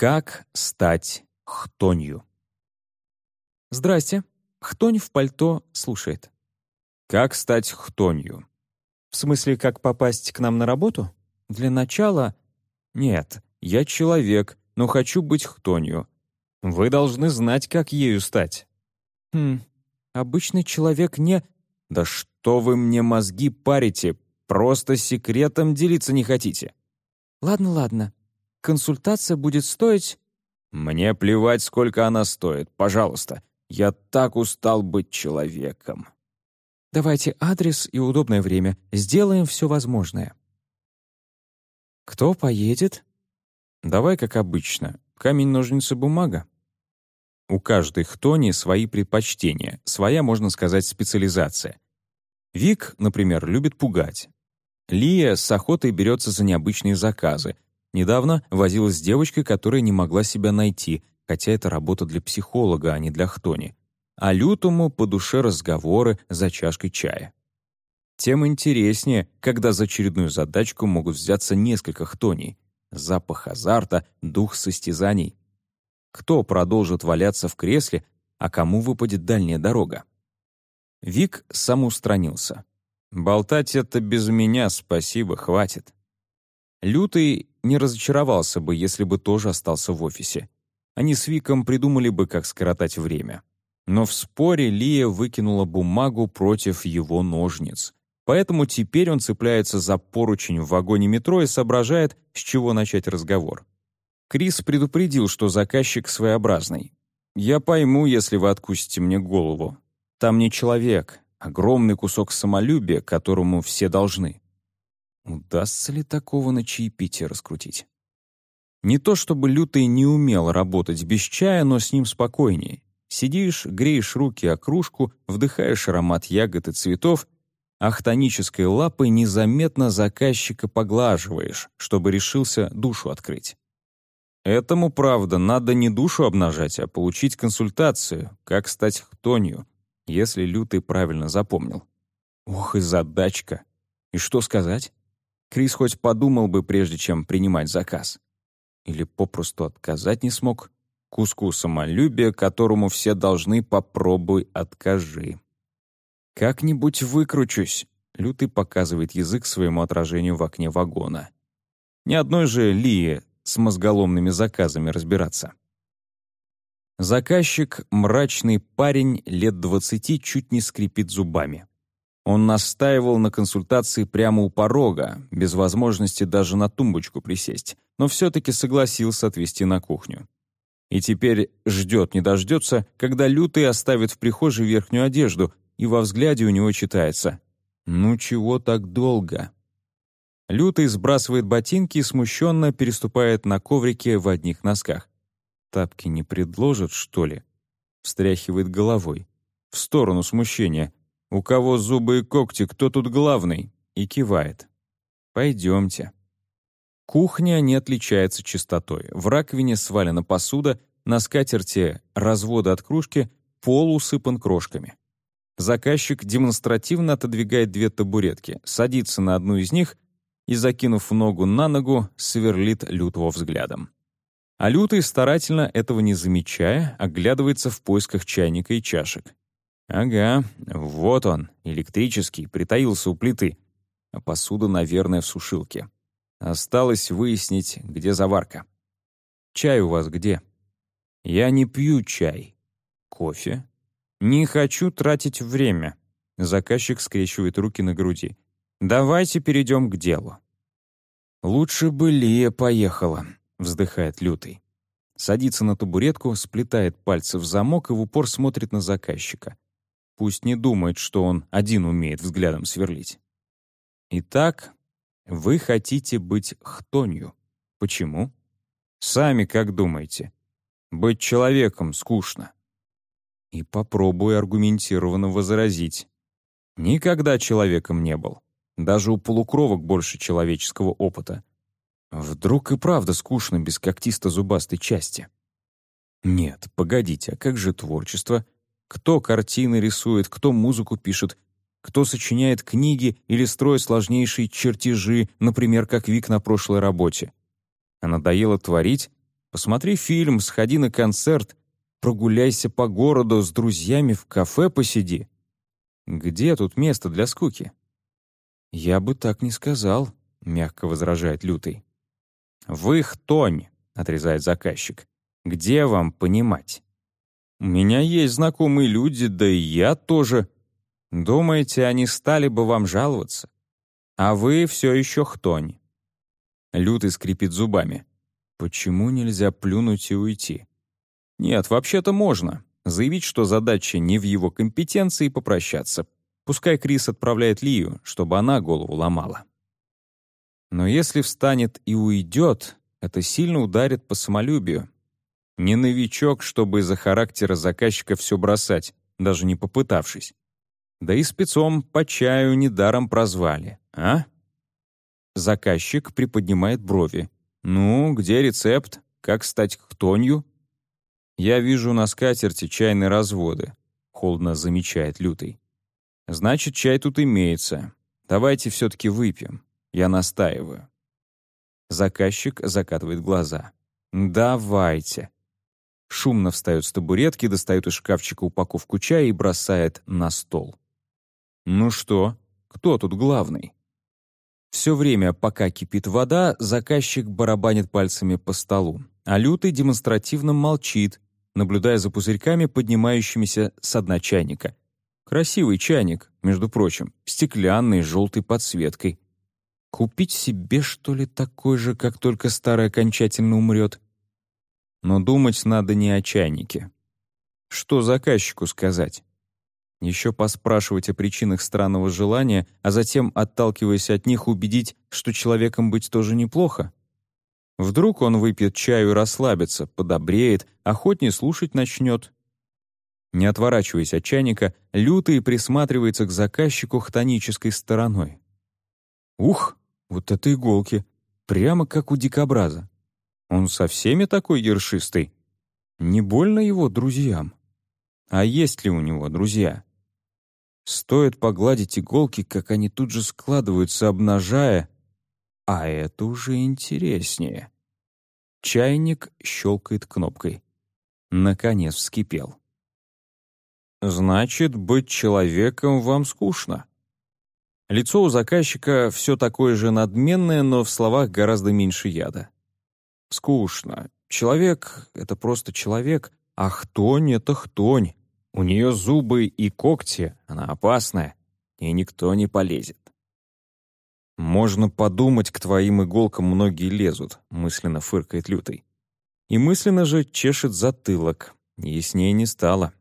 Как стать хтонью? Здрасте. Хтонь в пальто слушает. Как стать хтонью? В смысле, как попасть к нам на работу? Для начала... Нет, я человек, но хочу быть хтонью. Вы должны знать, как ею стать. Хм, обычный человек не... Да что вы мне мозги парите? Просто секретом делиться не хотите. Ладно, ладно. Консультация будет стоить... Мне плевать, сколько она стоит, пожалуйста. Я так устал быть человеком. Давайте адрес и удобное время. Сделаем все возможное. Кто поедет? Давай, как обычно. Камень, ножницы, бумага. У каждой хтони свои предпочтения, своя, можно сказать, специализация. Вик, например, любит пугать. Лия с охотой берется за необычные заказы. Недавно возилась с девочкой, которая не могла себя найти, хотя это работа для психолога, а не для хтони. А лютому по душе разговоры за чашкой чая. Тем интереснее, когда за очередную задачку могут взяться несколько хтоней. Запах азарта, дух состязаний. Кто продолжит валяться в кресле, а кому выпадет дальняя дорога? Вик самоустранился. «Болтать это без меня, спасибо, хватит». Лютый не разочаровался бы, если бы тоже остался в офисе. Они с Виком придумали бы, как скоротать время. Но в споре Лия выкинула бумагу против его ножниц. Поэтому теперь он цепляется за поручень в вагоне метро и соображает, с чего начать разговор. Крис предупредил, что заказчик своеобразный. «Я пойму, если вы откусите мне голову. Там не человек, огромный кусок самолюбия, которому все должны». Удастся ли такого на чаепитие раскрутить? Не то чтобы Лютый не умел работать без чая, но с ним спокойнее. Сидишь, греешь руки о кружку, вдыхаешь аромат ягод и цветов, а лапой незаметно заказчика поглаживаешь, чтобы решился душу открыть. Этому, правда, надо не душу обнажать, а получить консультацию, как стать хтонью, если Лютый правильно запомнил. Ох и задачка. И что сказать? Крис хоть подумал бы, прежде чем принимать заказ. Или попросту отказать не смог. Куску самолюбия, которому все должны «попробуй, откажи». «Как-нибудь выкручусь», — Лютый показывает язык своему отражению в окне вагона. Ни одной же Лии с мозголомными заказами разбираться. Заказчик — мрачный парень лет двадцати, чуть не скрипит зубами. Он настаивал на консультации прямо у порога, без возможности даже на тумбочку присесть, но все-таки согласился отвезти на кухню. И теперь ждет не дождется, когда Лютый оставит в прихожей верхнюю одежду, и во взгляде у него читается «Ну чего так долго?» Лютый сбрасывает ботинки и смущенно переступает на коврике в одних носках. «Тапки не предложат, что ли?» Встряхивает головой. В сторону смущения. «У кого зубы и когти, кто тут главный?» И кивает. «Пойдемте». Кухня не отличается чистотой. В раковине свалена посуда, на скатерти разводы от кружки, пол усыпан крошками. Заказчик демонстративно отодвигает две табуретки, садится на одну из них — и, закинув ногу на ногу, сверлит Лютого взглядом. А Лютый, старательно этого не замечая, оглядывается в поисках чайника и чашек. Ага, вот он, электрический, притаился у плиты. А посуда, наверное, в сушилке. Осталось выяснить, где заварка. Чай у вас где? Я не пью чай. Кофе? Не хочу тратить время. Заказчик скрещивает руки на груди. Давайте перейдем к делу. «Лучше бы Лия поехала», — вздыхает Лютый. Садится на табуретку, сплетает пальцы в замок и в упор смотрит на заказчика. Пусть не думает, что он один умеет взглядом сверлить. Итак, вы хотите быть хтонью. Почему? Сами как думаете? Быть человеком скучно. И попробую аргументированно возразить. Никогда человеком не был. Даже у полукровок больше человеческого опыта. Вдруг и правда скучно без когтисто-зубастой части? Нет, погодите, а как же творчество? Кто картины рисует, кто музыку пишет, кто сочиняет книги или строит сложнейшие чертежи, например, как Вик на прошлой работе? А надоело творить? Посмотри фильм, сходи на концерт, прогуляйся по городу, с друзьями в кафе посиди. Где тут место для скуки? Я бы так не сказал, мягко возражает Лютый. Вы хтонь, отрезает заказчик. Где вам понимать? У меня есть знакомые люди, да и я тоже. Думаете, они стали бы вам жаловаться? А вы все еще хтонь. Лютый скрипит зубами. Почему нельзя плюнуть и уйти? Нет, вообще-то можно. Заявить, что задача не в его компетенции, попрощаться. Пускай Крис отправляет Лию, чтобы она голову ломала. Но если встанет и уйдет, это сильно ударит по самолюбию, не новичок, чтобы из-за характера заказчика все бросать, даже не попытавшись. Да и спецом по чаю недаром прозвали, а? Заказчик приподнимает брови. «Ну, где рецепт? Как стать хтонью?» «Я вижу на скатерти чайные разводы», — холодно замечает Лютый. «Значит, чай тут имеется. Давайте все-таки выпьем. Я настаиваю». Заказчик закатывает глаза. «Давайте шумно встает с табуретки, достает из шкафчика упаковку чая и бросает на стол. «Ну что, кто тут главный?» Все время, пока кипит вода, заказчик барабанит пальцами по столу, а Лютый демонстративно молчит, наблюдая за пузырьками, поднимающимися с дна чайника. Красивый чайник, между прочим, стеклянный, с желтой подсветкой. Купить себе, что ли, такой же, как только старый окончательно умрет? Но думать надо не о чайнике. Что заказчику сказать? Еще поспрашивать о причинах странного желания, а затем, отталкиваясь от них, убедить, что человеком быть тоже неплохо? Вдруг он выпьет чаю и расслабится, подобреет, охотнее слушать начнет. Не отворачиваясь от чайника, лютый присматривается к заказчику хтонической стороной. Ух, вот это иголки! Прямо как у дикобраза. Он со всеми такой ершистый? Не больно его друзьям? А есть ли у него друзья? Стоит погладить иголки, как они тут же складываются, обнажая. А это уже интереснее. Чайник щелкает кнопкой. Наконец вскипел. «Значит, быть человеком вам скучно». Лицо у заказчика все такое же надменное, но в словах гораздо меньше яда. Скучно. Человек — это просто человек, а хтонь — это хтонь. У нее зубы и когти, она опасная, и никто не полезет. «Можно подумать, к твоим иголкам многие лезут», — мысленно фыркает Лютый. И мысленно же чешет затылок. Яснее не стало.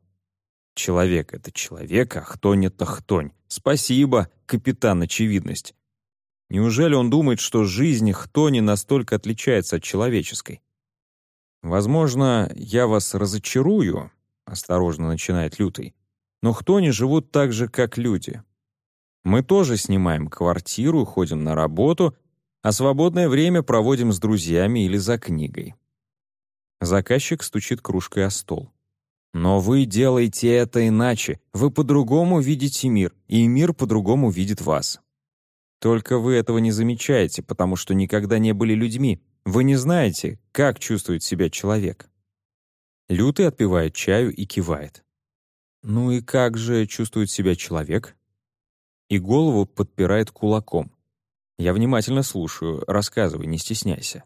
Человек — это человек, а хтонь — это хтонь. Спасибо, капитан Очевидность. Неужели он думает, что жизнь Хтони настолько отличается от человеческой? «Возможно, я вас разочарую», — осторожно начинает Лютый, «но Хтони живут так же, как люди. Мы тоже снимаем квартиру, ходим на работу, а свободное время проводим с друзьями или за книгой». Заказчик стучит кружкой о стол. «Но вы делаете это иначе. Вы по-другому видите мир, и мир по-другому видит вас. Только вы этого не замечаете, потому что никогда не были людьми. Вы не знаете, как чувствует себя человек. Лютый отпивает чаю и кивает. Ну и как же чувствует себя человек? И голову подпирает кулаком. Я внимательно слушаю, рассказывай, не стесняйся.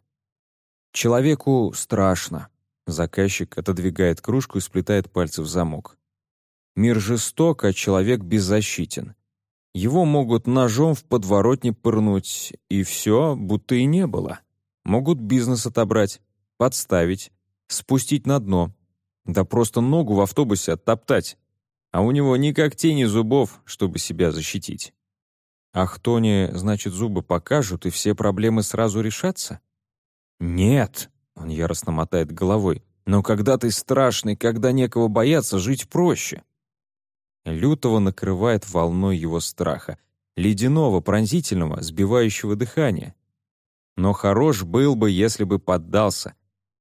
Человеку страшно. Заказчик отодвигает кружку и сплетает пальцы в замок. Мир жесток, а человек беззащитен. Его могут ножом в подворотне пырнуть, и все, будто и не было. Могут бизнес отобрать, подставить, спустить на дно. Да просто ногу в автобусе оттоптать. А у него ни когтей, зубов, чтобы себя защитить. А Хтоне, значит, зубы покажут, и все проблемы сразу решатся? Нет, он яростно мотает головой. Но когда ты страшный, когда некого бояться, жить проще. Лютого накрывает волной его страха, ледяного, пронзительного, сбивающего дыхания. Но хорош был бы, если бы поддался.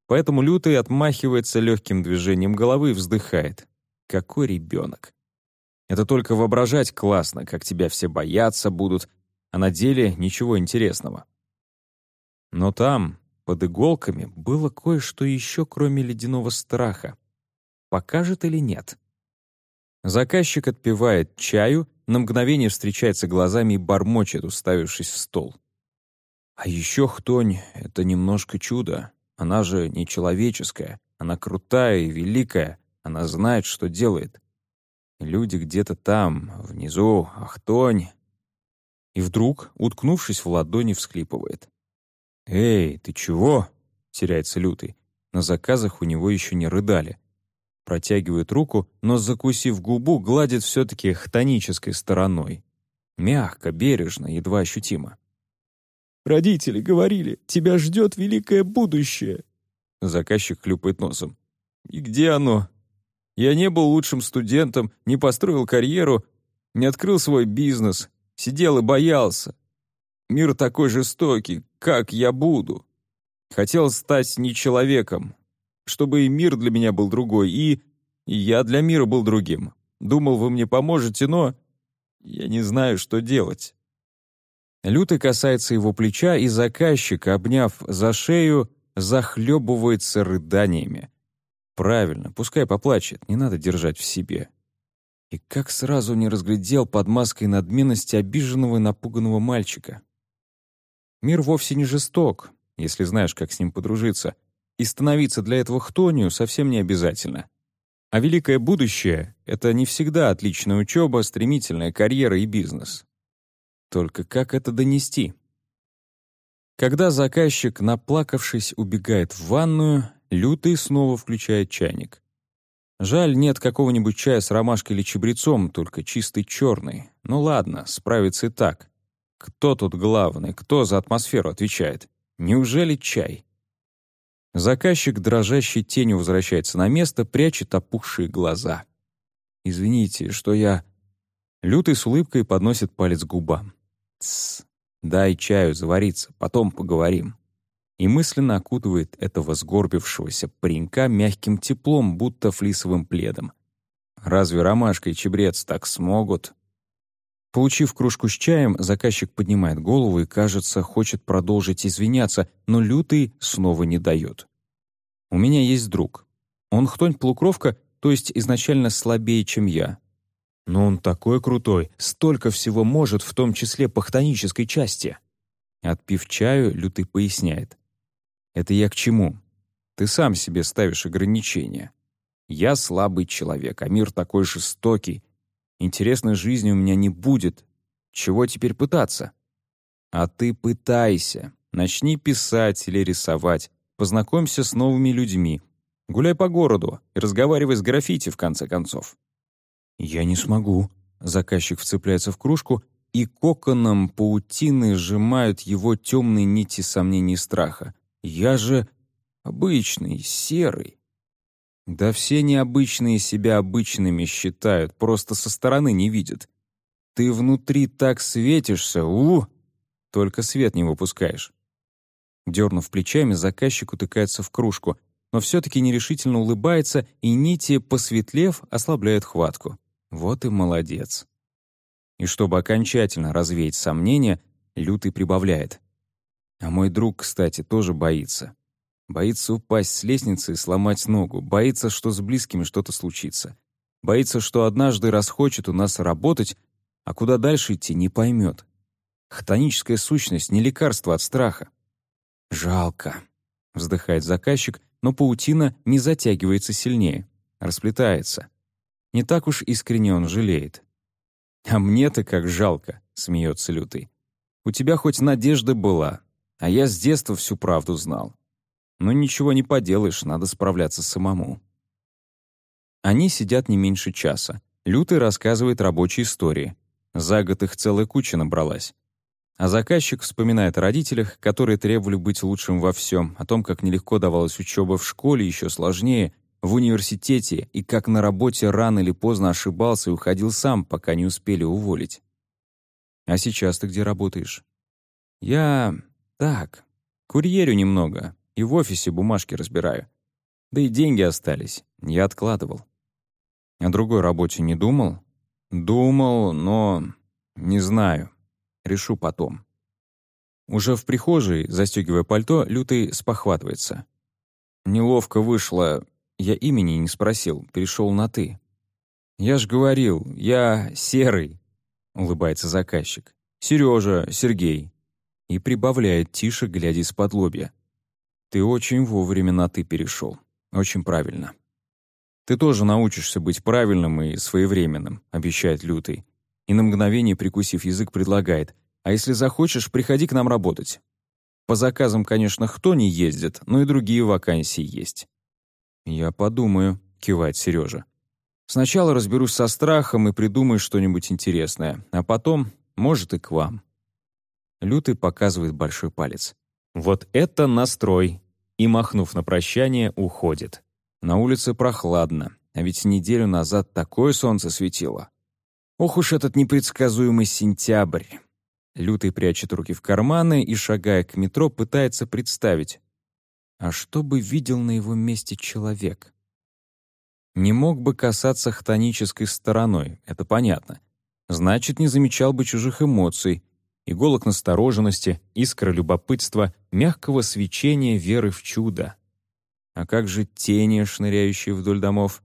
Поэтому Лютый отмахивается легким движением головы и вздыхает. Какой ребенок. Это только воображать классно, как тебя все бояться будут, а на деле ничего интересного. Но там, под иголками было кое-что еще, кроме ледяного страха. Покажет или нет? Заказчик отпивает чаю, на мгновение встречается глазами и бормочет, уставившись в стол. А еще хтонь — это немножко чудо. Она же не человеческая, она крутая и великая, она знает, что делает. Люди где-то там, внизу, ахтонь. И вдруг, уткнувшись в ладони, всхлипывает. «Эй, ты чего?» — теряется Лютый. На заказах у него еще не рыдали. Протягивает руку, но, закусив губу, гладит все-таки хтонической стороной. Мягко, бережно, едва ощутимо. «Родители говорили, тебя ждет великое будущее!» Заказчик хлюпает носом. «И где оно? Я не был лучшим студентом, не построил карьеру, не открыл свой бизнес, сидел и боялся. Мир такой жестокий, как я буду? Хотел стать не человеком, чтобы и мир для меня был другой, и, я для мира был другим. Думал, вы мне поможете, но я не знаю, что делать». Лютый касается его плеча, и заказчик, обняв за шею, захлебывается рыданиями. Правильно, пускай поплачет, не надо держать в себе. И как сразу не разглядел под маской надменности обиженного и напуганного мальчика. Мир вовсе не жесток, если знаешь, как с ним подружиться, и становиться для этого хтонью совсем не обязательно. А великое будущее — это не всегда отличная учеба, стремительная карьера и бизнес. Только как это донести? Когда заказчик, наплакавшись, убегает в ванную, Лютый снова включает чайник. Жаль, нет какого-нибудь чая с ромашкой или чабрецом, только чистый черный. Ну ладно, справится и так. Кто тут главный, кто за атмосферу отвечает? Неужели чай? Заказчик дрожащей тенью возвращается на место, прячет опухшие глаза. «Извините, что я...» Лютый с улыбкой подносит палец к губам. «Тссс, дай чаю завариться, потом поговорим» и мысленно окутывает этого сгорбившегося паренька мягким теплом, будто флисовым пледом. Разве ромашка и чебрец так смогут? Получив кружку с чаем, заказчик поднимает голову и, кажется, хочет продолжить извиняться, но лютый снова не дает. «У меня есть друг. Он хтонь-полукровка, то есть изначально слабее, чем я. Но он такой крутой, столько всего может, в том числе по хтонической части». Отпив чаю, Лютый поясняет. Это я к чему? Ты сам себе ставишь ограничения. Я слабый человек, а мир такой жестокий. Интересной жизни у меня не будет. Чего теперь пытаться? А ты пытайся. Начни писать или рисовать. Познакомься с новыми людьми. Гуляй по городу и разговаривай с граффити, в конце концов. Я не смогу. Заказчик вцепляется в кружку, и коконом паутины сжимают его темные нити сомнений и страха. Я же обычный, серый. Да все необычные себя обычными считают, просто со стороны не видят. Ты внутри так светишься, у, только свет не выпускаешь. Дернув плечами, заказчик утыкается в кружку, но все-таки нерешительно улыбается, и нити, посветлев, ослабляют хватку. Вот и молодец. И чтобы окончательно развеять сомнения, Лютый прибавляет. А мой друг, кстати, тоже боится. Боится упасть с лестницы и сломать ногу, боится, что с близкими что-то случится. Боится, что однажды расхочет у нас работать, а куда дальше идти не поймет. Хтоническая сущность — не лекарство от страха. «Жалко», — вздыхает заказчик, но паутина не затягивается сильнее, расплетается. Не так уж искренне он жалеет. «А мне-то как жалко», — смеется Лютый. «У тебя хоть надежда была, а я с детства всю правду знал. Но ничего не поделаешь, надо справляться самому. Они сидят не меньше часа. Лютый рассказывает рабочие истории. За год их целая куча набралась. А заказчик вспоминает о родителях, которые требовали быть лучшим во всем, о том, как нелегко давалась учеба в школе, еще сложнее, в университете, и как на работе рано или поздно ошибался и уходил сам, пока не успели уволить. «А сейчас ты где работаешь?» «Я так, курьерю немного и в офисе бумажки разбираю. Да и деньги остались, я откладывал. О другой работе не думал? Думал, но не знаю. Решу потом. Уже в прихожей, застегивая пальто, Лютый спохватывается. Неловко вышло. Я имени не спросил, перешел на «ты». «Я ж говорил, я серый», — улыбается заказчик. «Сережа, Сергей». И прибавляет тише, глядя из-под лобья. «Ты очень вовремя на «ты» перешел. Очень правильно». «Ты тоже научишься быть правильным и своевременным», — обещает Лютый. И на мгновение, прикусив язык, предлагает. «А если захочешь, приходи к нам работать. По заказам, конечно, кто не ездит, но и другие вакансии есть». «Я подумаю», — кивает Сережа. «Сначала разберусь со страхом и придумаю что-нибудь интересное, а потом, может, и к вам». Лютый показывает большой палец. «Вот это настрой!» И, махнув на прощание, уходит. На улице прохладно, а ведь неделю назад такое солнце светило. Ох уж этот непредсказуемый сентябрь. Лютый прячет руки в карманы и, шагая к метро, пытается представить, а что бы видел на его месте человек? Не мог бы касаться хтонической стороной, это понятно. Значит, не замечал бы чужих эмоций, иголок настороженности, искра любопытства, мягкого свечения веры в чудо. А как же тени, шныряющие вдоль домов?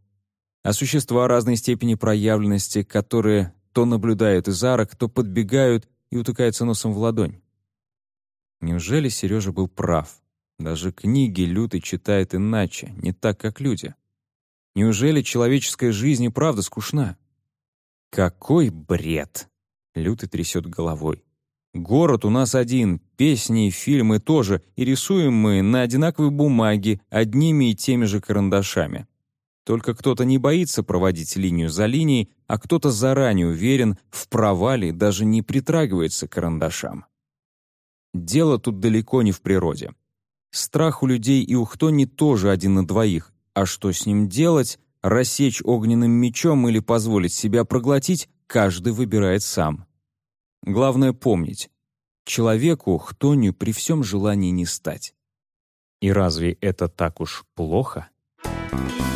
А существа разной степени проявленности, которые то наблюдают из арок, то подбегают и утыкаются носом в ладонь? Неужели Сережа был прав? Даже книги Лютый читает иначе, не так, как люди. Неужели человеческая жизнь и правда скучна? Какой бред! Лютый трясет головой. Город у нас один, песни и фильмы тоже, и рисуем мы на одинаковой бумаге одними и теми же карандашами. Только кто-то не боится проводить линию за линией, а кто-то заранее уверен, в провале даже не притрагивается к карандашам. Дело тут далеко не в природе. Страх у людей и у Хтони тоже один на двоих, а что с ним делать, рассечь огненным мечом или позволить себя проглотить, каждый выбирает сам. Главное помнить, человеку хтонью при всем желании не стать. И разве это так уж плохо? Thank.